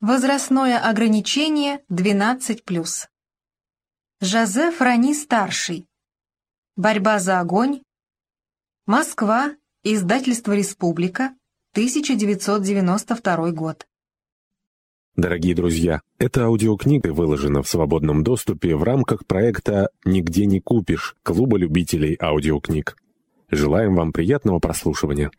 Возрастное ограничение 12+. Жозеф Рани-старший. Борьба за огонь. Москва. Издательство «Республика», 1992 год. Дорогие друзья, эта аудиокнига выложена в свободном доступе в рамках проекта «Нигде не купишь» Клуба любителей аудиокниг. Желаем вам приятного прослушивания.